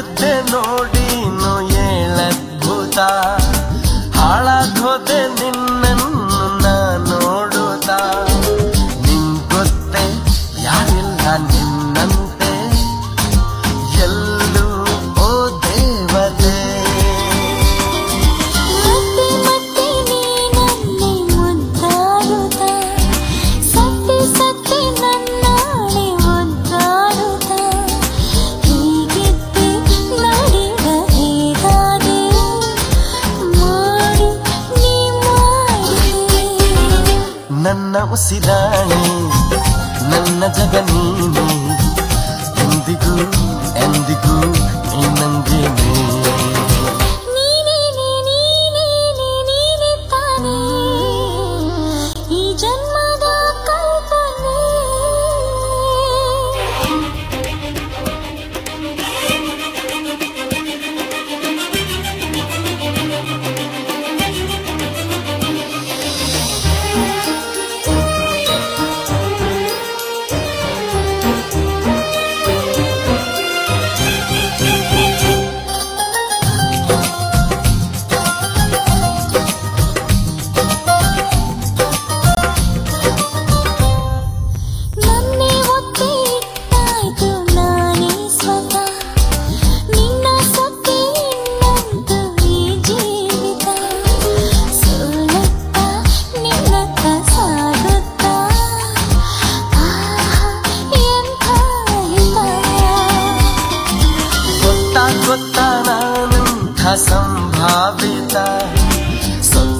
ನಡೆಯುತ್ತೆ ನೋಡಿ ನೋ ಏಳದ್ಭುತ ಹಾಳಾಗೋದೆ ನಿನ್ನ ನನ್ನ ಉಸಿರಾಣಿ ನನ್ನ ಜಗ ನೀನೆ ಎಂದಿಗೂ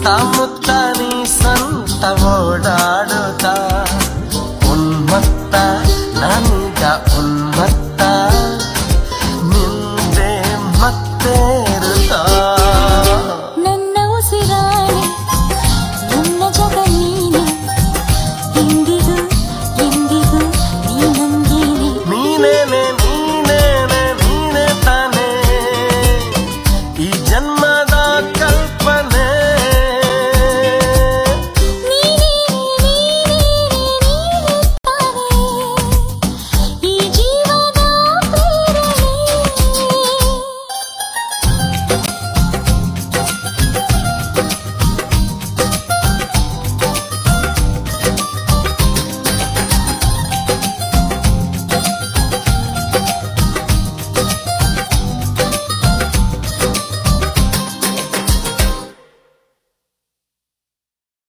ముత్త ముత్త నీ సంత మోడా